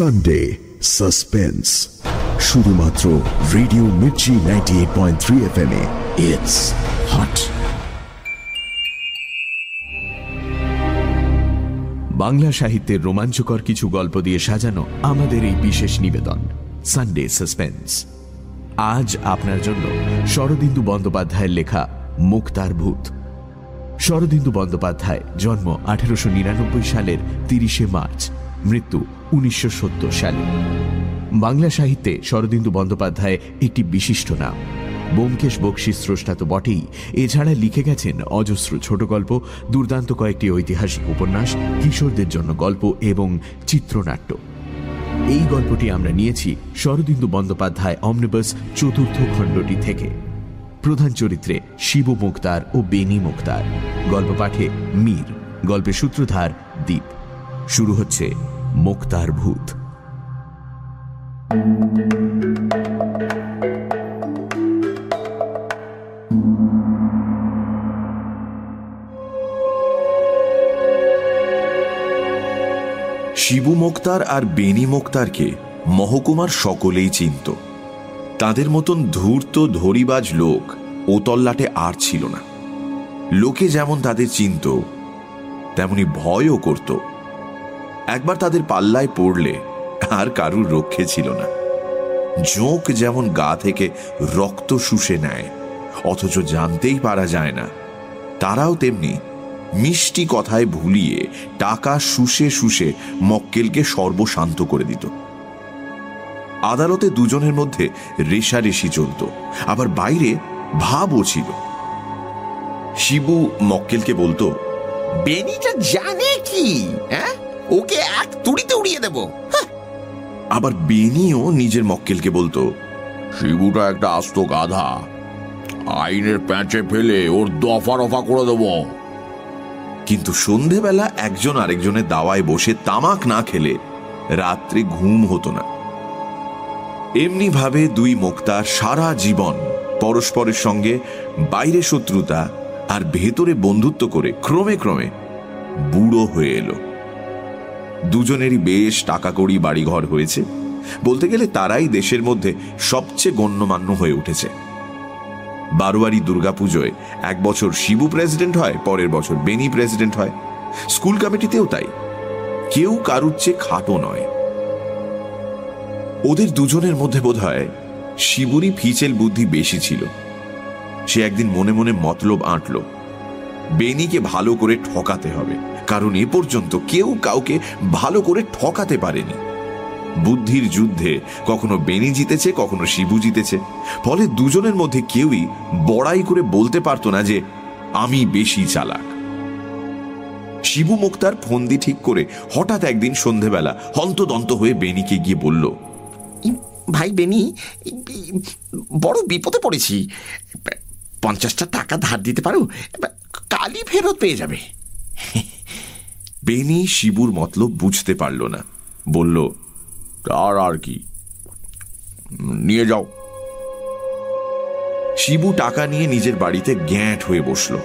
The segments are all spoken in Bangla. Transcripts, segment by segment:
সানডে সাসপেন্স শুধুমাত্র radio Mirchi ninety eight point three F M it's hot Bangla সাহিত্যের রোমাঞ্চকর কিছু গল্প দিয়ে সাজানো আমাদের এই বিশেষ নিবেদন সানডে সাসপেন্স আজ আপনার জন্য শরদিন্দু বন্দ্যোপাধ্যায়ের লেখা মুক্তার ভূত। শরদিন্দু বন্দ্যোপাধ্যায় জন্ম আঠেরোশো নিরানব্বই সালের তিরিশে মার্চ মৃত্যু উনিশশো সত্তর সালে। বাংলা সাহিত্যে শরদিন্দু বন্দ্যোপাধ্যায় একটি বিশিষ্ট নাম। বোমকেশ বক্সি স্রষ্টা তো বটেই। এছাড়া লিখে গেছেন অজস্র ছোট গল্প, দুর্দান্ত কয়েকটি ঐতিহাসিক উপন্যাস, কিশোরদের জন্য গল্প এবং চিত্রনাট্য। এই গল্পটি আমরা নিয়েছি শরদিন্দু বন্দ্যোপাধ্যায় অমনিবাস চতুর্থ খণ্ডটি থেকে। প্রধান চরিত্রে শিব মুক্তার ও বেনি মুক্তার। গল্প পাঠে মীর। গল্পের সূত্রধার দ্বীপ শুরু হচ্ছে মুক্তার ভূত। শিবু মোক্তার আর বেনি মোক্তারকে মহকুমার সকলেই চিনত। তাদের মতন ধূর্ত, ধরিবাজ লোক ও তল্লাটে আর ছিল না। লোকে যেমন তাদের চিনত, তেমনি ভয়ও করত। একবার তাদের পাল্লায় পড়লে আর কারুর রক্ষে ছিল না। জোঁক যেমন গা থেকে রক্ত শুষে নেয়, অথচ জানতেই পারা যায় না। তারাও তেমনি মিষ্টি কথায় ভুলিয়ে টাকা শুষে শুষে মক্কেলকে সর্বশান্ত করে দিত। আদালতে দুজনের মধ্যে রেশারেশি চলত, আবার বাইরে ভাবও ছিল। শিবু মক্কেলকে বলতো, বেনিটা জানে কি হ্যাঁ? ওকে এক তুড়িতে উড়িয়ে দেব। আবার বেনিও নিজের মক্কেলকে বলতো শিবুটা একটা আস্ত গাধা। আইনের প্যাঁচে ফেলে ওর দফা রফা করে দেবো। কিন্তু সন্ধেবেলা একজন আরেকজনের দাওয়ায় বসে তামাক না খেলে রাত্রে ঘুম হতো না। এমনি ভাবে দুই মুক্তার সারা জীবন পরস্পরের সঙ্গে বাইরে শত্রুতা আর ভেতরে বন্ধুত্ব করে ক্রমে ক্রমে বুড়ো হয়ে এলো। দুজনেরই বেশ টাকা কড়ি বাড়িঘর হয়েছে। বলতে গেলে তারাই দেশের মধ্যে সবচেয়ে গণ্যমান্য হয়ে উঠেছে। বারোয়ারি দুর্গাপুজোয় এক বছর শিবু প্রেসিডেন্ট হয়, পরের বছর বেনি প্রেসিডেন্ট হয়। স্কুল কমিটিতেও তাই। কেউ কারুর চেয়ে খাটো নয়। ওদের দুজনের মধ্যে বোধ হয় শিবুরই ফিচেল বুদ্ধি বেশি ছিল। সে একদিন মনে মনে মতলব আঁটল, বেনিকে ভালো করে ঠকাতে হবে। কারণ এ পর্যন্ত কেউ কাউকে ভালো করে ঠকাতে পারেনি। বুদ্ধির যুদ্ধে কখনো বেনি জিতেছে, কখনো শিবু জিতেছে। ফলে দুজনের মধ্যে কেউই বড়াই করে বলতে পারত না যে, আমি বেশি চালাক। শিবু মুক্তার ফন্দি ঠিক করে হঠাৎ একদিন সন্ধেবেলা হন্তদন্ত হয়ে বেনিকে গিয়ে বলল ভাই বেনি বড় বিপদে পড়েছি। পঞ্চাশটা টাকা ধার দিতে পারো? কালই ফেরত পেয়ে যাবে। বেনি শিবুর মতলব বুঝতে পারল না। বলল, তার আর কি? নিয়ে যাও। শিবু টাকা নিয়ে নিজের বাড়িতে গ্যাঁট হয়ে বসল।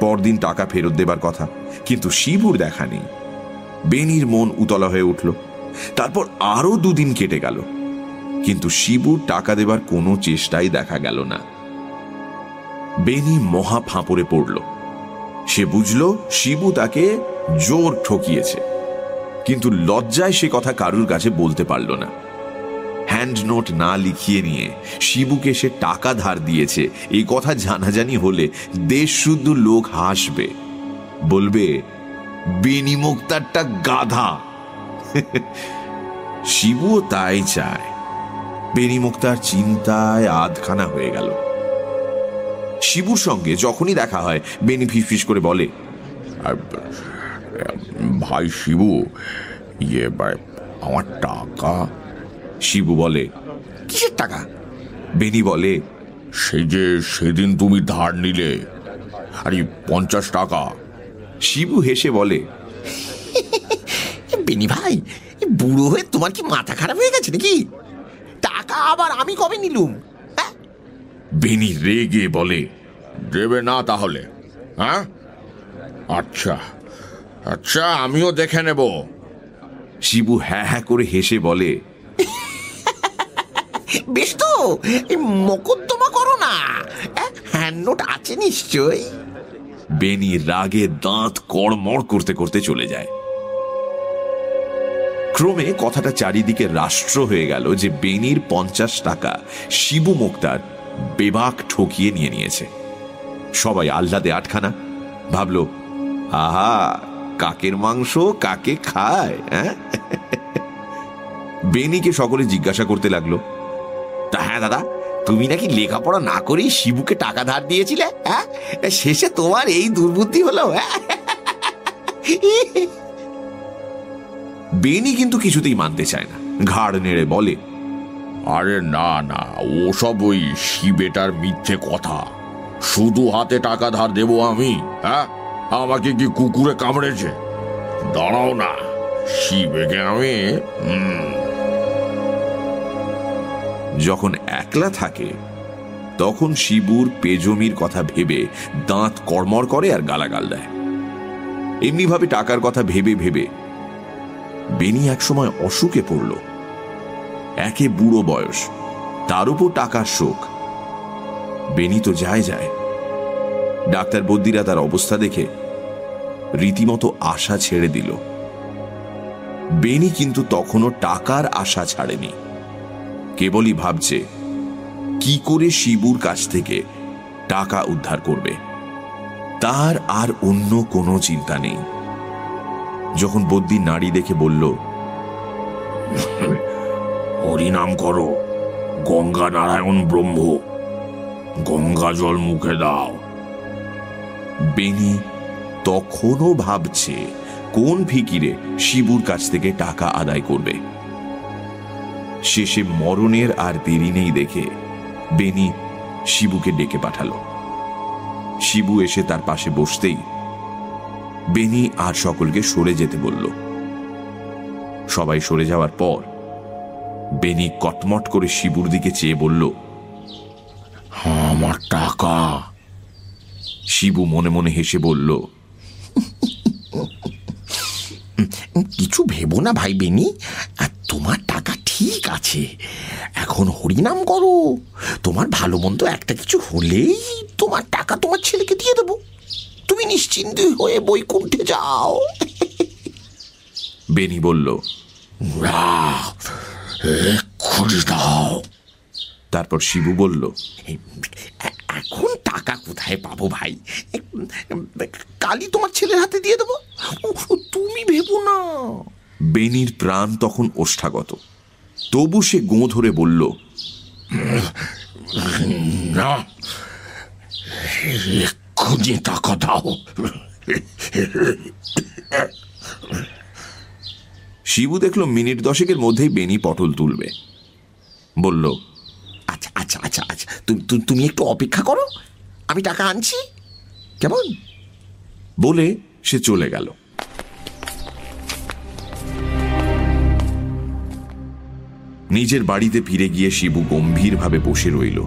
পরদিন টাকা ফেরত দেবার কথা, কিন্তু শিবুর দেখা নেই। বেনির মন উতলা হয়ে উঠল। তারপর আরও দুদিন কেটে গেল। কিন্তু শিবুর টাকা দেবার কোনো চেষ্টাই দেখা গেল না। বেনি মহা ফাঁপড়ে পড়ল। সে বুঝল শিবু তাকে জোর ঠকিয়েছে। কিন্তু লজ্জায় সে কথা কারুর কাছে বলতে পারল না। হ্যান্ড নোট না লিখিয়ে নিয়ে শিবুকে সে টাকা ধার দিয়েছে। এই কথা জানাজানি হলে দেশ শুদ্ধ লোক হাসবে। বলবে, বেনিমুক্তারটা গাধা। শিবুও তাই চায়। বেনিমুক্তার চিন্তায় আধখানা হয়ে গেল। শিবুর সঙ্গে যখনই দেখা হয়, বেনি ফিস করে বলে ভাই শিবু ইয়ে আমার টাকা। শিবু বলে, কিসের টাকা? বেনি বলে, সেই যে সেদিন তুমি ধার নিলে, আরে পঞ্চাশ টাকা। শিবু হেসে বলে, বেনি ভাই বুড়ো হয়ে তোমার কি মাথা খারাপ হয়ে গেছে নাকি? টাকা আবার আমি কবে নিলুম? হ্যাঁ? বেনি রেগে বলে, দেবে না তাহলে হ্যাঁ? আচ্ছা। আচ্ছা আমিও দেখে নেব। শিবু হ্যাঁ হ্যাঁ করে হেসে বলে বেশ তো মকদ্দমা করো না। হ্যান্ড নোট আছে নিশ্চয়ই। বেনি রাগে দাঁত কড়মড় করতে করতে চলে যায়। ক্রমে কথাটা চারিদিকে রাষ্ট্র হয়ে গেল যে বেনির পঞ্চাশ টাকা শিবু মুক্তার বেবাক ঠকিয়ে নিয়ে নিয়েছে। সবাই আহ্লাদে আটখানা ভাবলো আহা কাকের মাংস, কাকে খায় হ্যাঁ? বেনিকে সকলে জিজ্ঞাসা করতে লাগল। তা হ্যাঁ দাদা, তুমি নাকি লেখাপড়া না করেই শিবুকে টাকা ধার দিয়েছিলে হ্যাঁ? শেষে তোমার এই দুর্বুদ্ধি হলো হ্যাঁ? বেনি কিন্তু কিছুতেই মানতে চায় না। ঘাড় নেড়ে বলে, আরে না না, ওসব ওই শিবেটার মিথ্যে কথা। শুধু হাতে টাকা ধার দেবো আমি হ্যাঁ? আমাকে কি কুকুরে কামড়েছে? দাঁড়াও না, শিবেকে আমি যখন একলা থাকে, তখন শিবুর পেজমির কথা ভেবে দাঁত কড়মড় করে আর গালাগাল দেয়। এমনিভাবে টাকার কথা ভেবে ভেবে বেনি একসময় অসুখে পড়ল। একে বুড়ো বয়স, তার উপর টাকার শোক। বেনি তো যায় যায়। ডাক্তার বদ্যিরা তার অবস্থা দেখে রীতিমতো আশা ছেড়ে দিল। বেনি কিন্তু তখনও টাকার আশা ছাড়েনি। কেবলই ভাবছে, কি করে শিবুর কাছ থেকে টাকা উদ্ধার করবে? তার আর অন্য কোনো চিন্তা নেই। যখন বদ্যি নারী দেখে বলল, হরিনাম করো, গঙ্গা নারায়ণ ব্রহ্ম, গঙ্গা জল মুখে দাও। বেনি তখনও ভাবছে কোন ফিকিরে শিবুর কাছ থেকে টাকা আদায় করবে। শেষে মরণের আর দেরি নেই দেখে বেনি শিবুকে ডেকে পাঠালো। শিবু এসে তার পাশে বসতেই বেনি আর সকলকে সরে যেতে বলল। সবাই সরে যাওয়ার পর বেনি কটমট করে শিবুর দিকে চেয়ে বলল আমার টাকা। শিবু মনে মনে হেসে বলল কিছু ভেবো না ভাই বেনি। আর তোমার টাকা ঠিক আছে। এখন হরিনাম করো। তোমার ভালো মন্দ একটা কিছু হলেই তোমার টাকা তোমার ছেলেকে দিয়ে দেবো। তুমি নিশ্চিন্ত হয়ে বই বৈকুণ্ঠে যাও। বেনি বলল না এক্ষুনি দাও। তারপর শিবু বলল এখন টাকা কোথায় পাবো ভাই? কালি তোমার ছেলের হাতে দিয়ে দেবো। তুমি ভেবো না। বেনির প্রাণ তখন ওষ্ঠাগত। তবু সে গোঁ ধরে বলল না এক্ষুনি টাকা দাও। শিবু দেখল মিনিট দশেকের মধ্যেই বেনি পটল তুলবে। বলল আচ্ছা আচ্ছা আচ্ছা আচ্ছা। তুমি একটু অপেক্ষা করো। আমি টাকা আনছি। কেমন? বলে সে চলে গেল। নিজের বাড়িতে ফিরে গিয়ে শিবু গম্ভীরভাবে বসে রইল।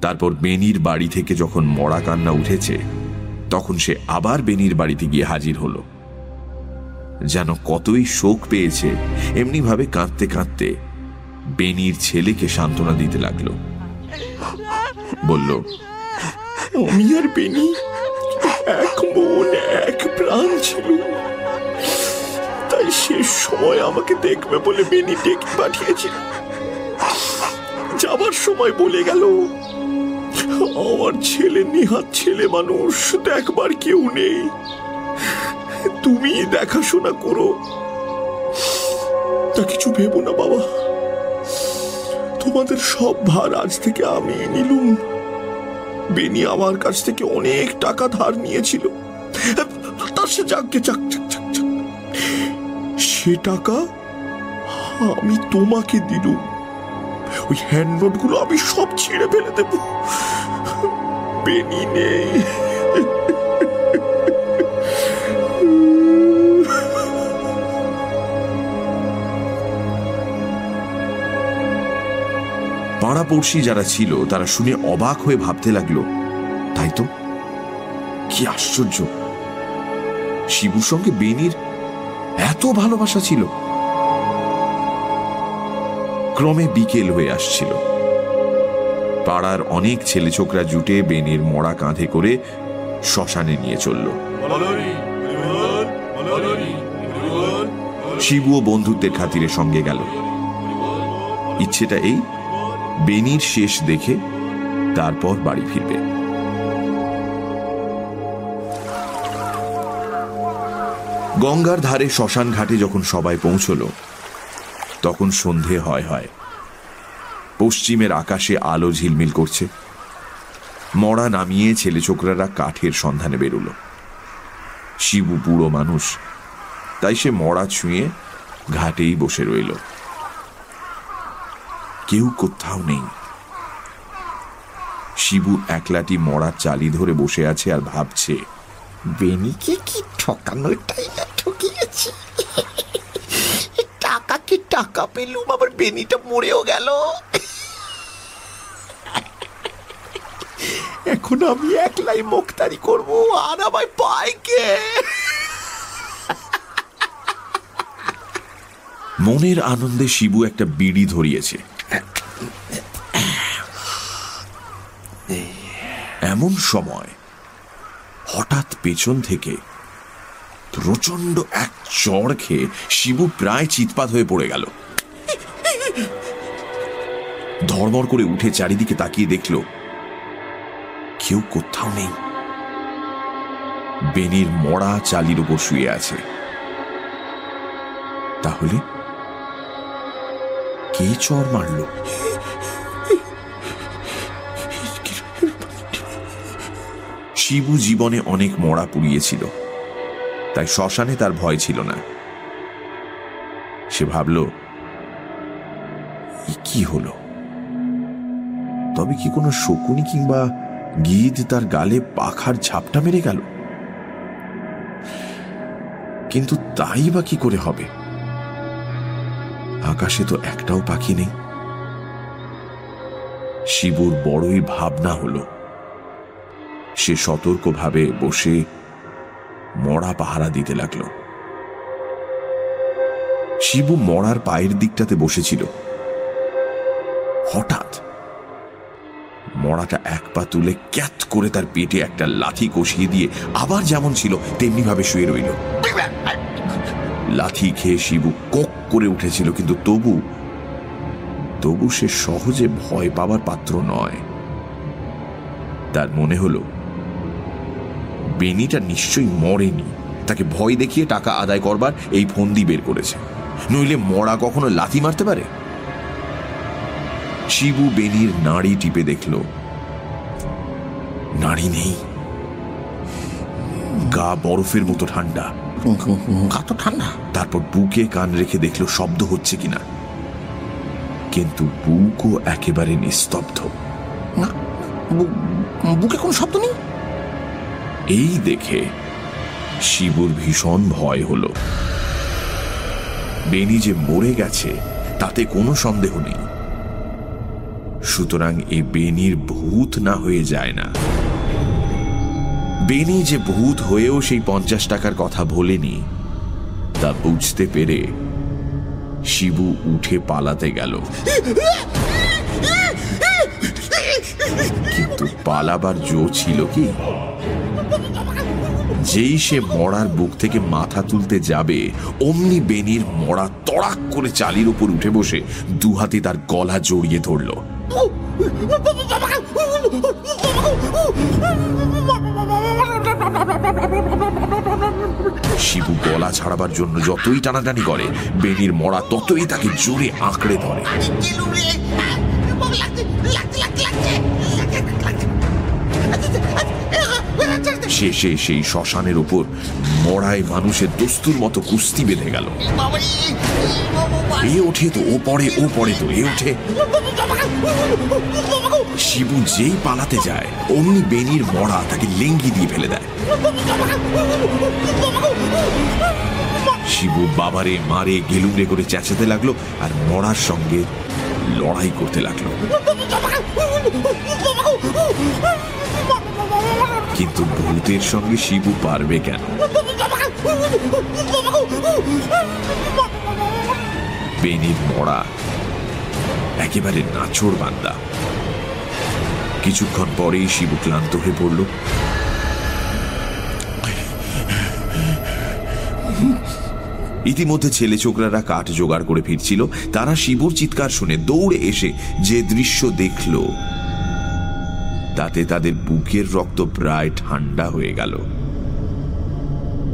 তারপর বেনির বাড়ি থেকে যখন মরা কান্না উঠেছে, তখন সে আবার বেনির বাড়িতে গিয়ে হাজির হলো। যেন কতই শোক পেয়েছে, এমনিভাবে কাঁদতে কাঁদতে বেনির ছেলেকে সান্ত্বনা দিতে লাগল। বলল, আমি আর বেনি এক মন, এক প্রাণ ছিল। তাই শেষ সময় আমাকে দেখবে বলে বেনি ডেকে পাঠিয়েছিল। যাবার সময় বলে গেল, আমার ছেলে, নিহাত ছেলে মানুষ, দেখবার কেউ নেই। তুমি দেখাশোনা করো। তা কিছু ভেবো না, বাবা। তোমাদের সব ভার আজ থেকে আমি নিলুম। বেনি আমার কাছ থেকে অনেক টাকা ধার নিয়েছিল। তার সে যাকে যাক যাক যাক যাক। সে টাকা আমি তোমাকে দিলুম। ওই হ্যান্ড নোটগুলো আমি সব ছিঁড়ে ফেলে দেব। বেনি নেই। পাড়াপড়শি যারা ছিল তারা শুনে অবাক হয়ে ভাবতে লাগল তাই তো? কি আশ্চর্য! শিবুর সঙ্গে বেনির এত ভালোবাসা ছিল। ক্রমে বিকেল হয়ে আসছিল। পাড়ার অনেক ছেলে ছোকরা জুটে বেনির মরা কাঁধে করে শ্মশানে নিয়ে চলল। শিবু ও বন্ধুত্বের খাতিরে সঙ্গে গেল। ইচ্ছেটা এই বেনির শেষ দেখে তারপর বাড়ি ফিরবে। গঙ্গার ধারে শ্মশান ঘাটে যখন সবাই পৌঁছল, তখন সন্ধে হয় হয়। পশ্চিমের আকাশে আলো ঝিলমিল করছে। মরা নামিয়ে ছেলে ছোকরারা কাঠের সন্ধানে বেরুল। শিবু বুড়ো মানুষ, তাই সে মরা ছুঁয়ে ঘাটেই বসে রইল। কেউ কোথাও নেই। শিবু একলাটি মরা চালি ধরে বসে আছে আর ভাবছে, বেনিকে কি ঠকানোটাই না ঠকিয়েছি? টাকা কি টাকা পেলুম, আবার বেনিটা মরেও গেল? এখন আমি একলাই মুখতারি করব, আর আমায় পায় কে মনের আনন্দে শিবু একটা বিড়ি ধরিয়েছে। এমন সময় হঠাৎ পেছন থেকে প্রচণ্ড এক চড় খেয়ে শিবু প্রায় চিৎপাত হয়ে পড়ে গেল। ধর্মর করে উঠে চারিদিকে তাকিয়ে দেখল, কেউ কোথাও নেই। বেনির মরা চালির উপর শুয়ে আছে। তাহলে কে চর মারল? শিবু জীবনে অনেক মরা পুড়িয়েছিল। তাই শ্মশানে তার ভয় ছিল না। সে ভাবল কি হলো? তবে কি কোনো শকুনি কিংবা গিদ তার গালে পাখার ঝাপটা মেরে গেল? কিন্তু তাই বা কি করে হবে? আকাশে তো একটাও পাখি নেই। শিবুর বড়ই ভাবনা হলো। সে সতর্কভাবে বসে মরা পাহারা দিতে লাগল। শিবু মরার পায়ের দিকটাতে বসেছিল। হঠাৎ মরাটা এক পা তুলে ক্যাত করে তার পেটে একটা লাথি কষিয়ে দিয়ে আবার যেমন ছিল তেমনি ভাবে শুয়ে রইল। লাথি খেয়ে শিবু কক করে উঠেছিল, কিন্তু তবু তবু সে সহজে ভয় পাবার পাত্র নয়। তার মনে হলো বেনিটা নিশ্চয়ই মরেনি। তাকে ভয় দেখিয়ে টাকা আদায় করবার এই ফন্দি বের করেছে। নইলে মরা কখনো লাথি মারতে পারে? শিবু বেনির নাড়ি টিপে দেখল, নাড়ি নেই। গা বরফের মতো ঠান্ডা। কত ঠান্ডা। তারপর বুকে কান রেখে দেখল শব্দ হচ্ছে কিনা। কিন্তু বুকও একেবারে নিস্তব্ধ। না বুকে কোনো শব্দ নেই? এই দেখে শিবুর ভীষণ ভয় হল। বেনি যে মরে গেছে, তাতে কোনো সন্দেহ নেই। সুতরাং এ বেনির ভূত না হয়ে যায় না। বেনি যে ভূত হয়েও সেই পঞ্চাশ টাকার কথা ভোলেনি তা বুঝতে পেরে শিবু উঠে পালাতে গেল। কিন্তু পালাবার জো ছিল কি? যেই সে মরার বুক থেকে মাথা তুলতে যাবে, অমনি বেনির মরা তড়াক করে চালির উপর উঠে বসে দুহাতে তার গলা জড়িয়ে ধরল। শিবু গলা ছাড়াবার জন্য যতই টানাটানি করে বেনির মরা ততই তাকে জোরে আঁকড়ে ধরে। শেষে সেই শ্মশানের উপর মরায় মানুষের দস্তুর মতো কুস্তি বেঁধে গেল। এ ওঠে তো, ও পড়ে ও পড়ে তো, এ ওঠে। শিবু যেই পালাতে যায়, অমনি বেনির মরা তাকে লেঙ্গি দিয়ে ফেলে দেয়। শিবু বাবারে, মারে গেলুমরে করে চেঁচাতে লাগল আর মরার সঙ্গে লড়াই করতে লাগল। কিন্তু ভূতের সঙ্গে শিবু পারবে কেন? বেনির মরা, একেবারে নাচড় বান্দা। কিছুক্ষণ পরেই শিবু ক্লান্ত হয়ে পড়ল। ইতিমধ্যে ছেলে ছোকরারা কাঠ জোগাড় করে ফিরছিল। তারা শিবুর চিৎকার শুনে দৌড়ে এসে যে দৃশ্য দেখল তাতে তাদের বুকের রক্ত প্রায় ঠান্ডা হয়ে গেল।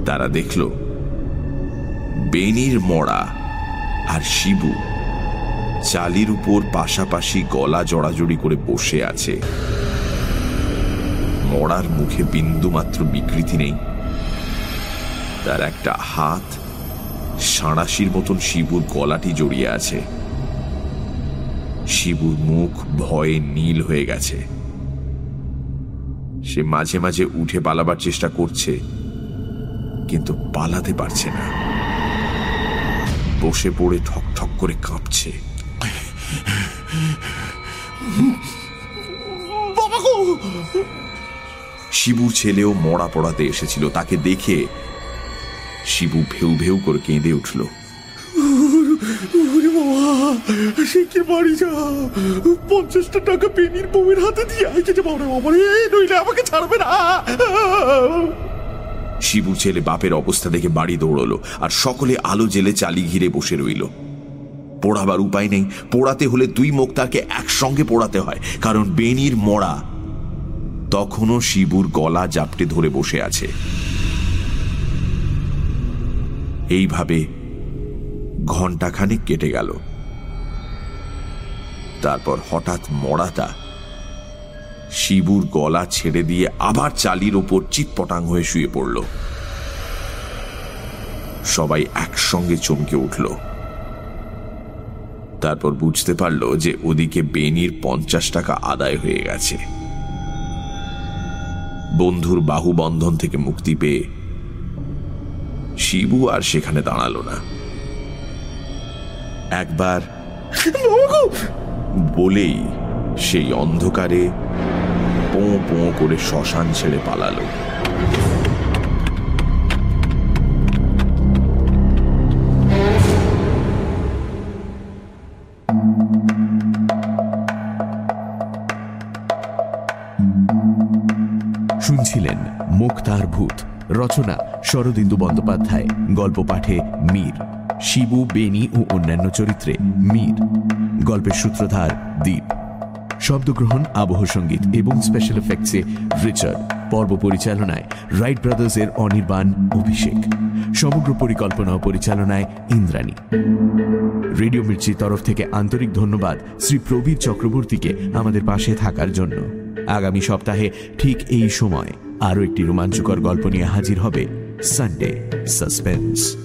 তারা দেখল বেনির মরা আর শিবু চালির উপর পাশাপাশি গলা জড়াজড়ি করে বসে আছে। মরার মুখে বিন্দুমাত্র বিকৃতি নেই। তার একটা হাত সাঁড়াশির মতন শিবুর গলাটি জড়িয়ে আছে। শিবুর মুখ ভয়ে নীল হয়ে গেছে। সে মাঝে মাঝে উঠে পালাবার চেষ্টা করছে কিন্তু পালাতে পারছে না। বসে পড়ে ঠক ঠক করে কাঁপছে। শিবুর ছেলেও মরা পড়াতে এসেছিল তাকে দেখে শিবু ভেউ ভেউ করে কেঁদে উঠল। পঞ্চাশটা টাকা আমাকে শিবুর ছেলে বাপের অবস্থা দেখে বাড়ি দৌড়লো আর সকলে আলো জেলে চালি ঘিরে বসে রইল। পোড়াবার উপায় নেই। পোড়াতে হলে দুই মুক্তাকে একসঙ্গে পোড়াতে হয়, কারণ বেনির মরা। তখনও শিবুর গলা জাপটে ধরে বসে আছে। এইভাবে ঘন্টাখানেক কেটে গেল। তারপর হঠাৎ মরাটা শিবুর গলা ছেড়ে দিয়ে আবার চালির ওপর চিৎপটাং হয়ে শুয়ে পড়ল। সবাই একসঙ্গে চমকে উঠল। তারপর বুঝতে পারল যে ওদিকে বেনির পঞ্চাশ টাকা আদায় হয়ে গেছে। বন্ধুর বাহুবন্ধন থেকে মুক্তি পেয়ে শিবু আর সেখানে দাঁড়াল না। একবার বলেই সেই অন্ধকারে পোঁ পোঁ করে শ্মশান ছেড়ে পালালো। শুনছিলেন মুক্তার ভূত রচনা শরদিন্দু বন্দ্যোপাধ্যায় গল্প পাঠে মীর। শিবু বেনি ও অন্যান্য চরিত্রে মীর। গল্পের সূত্রধার দ্বীপ শব্দগ্রহণ, আবহ সংগীত এবং স্পেশাল এফেক্টসে রিচার্ড। পর্ব পরিচালনায় রাইট ব্রাদার্সের অনির্বাণ অভিষেক। সমগ্র পরিকল্পনা ও পরিচালনায় ইন্দ্রাণী। রেডিও মির্চির তরফ থেকে আন্তরিক ধন্যবাদ শ্রী প্রবীর চক্রবর্তীকে আমাদের পাশে থাকার জন্য। আগামী সপ্তাহে ঠিক এই সময় আরও একটি রোমাঞ্চকর গল্প নিয়ে হাজির হবে সানডে সাসপেন্স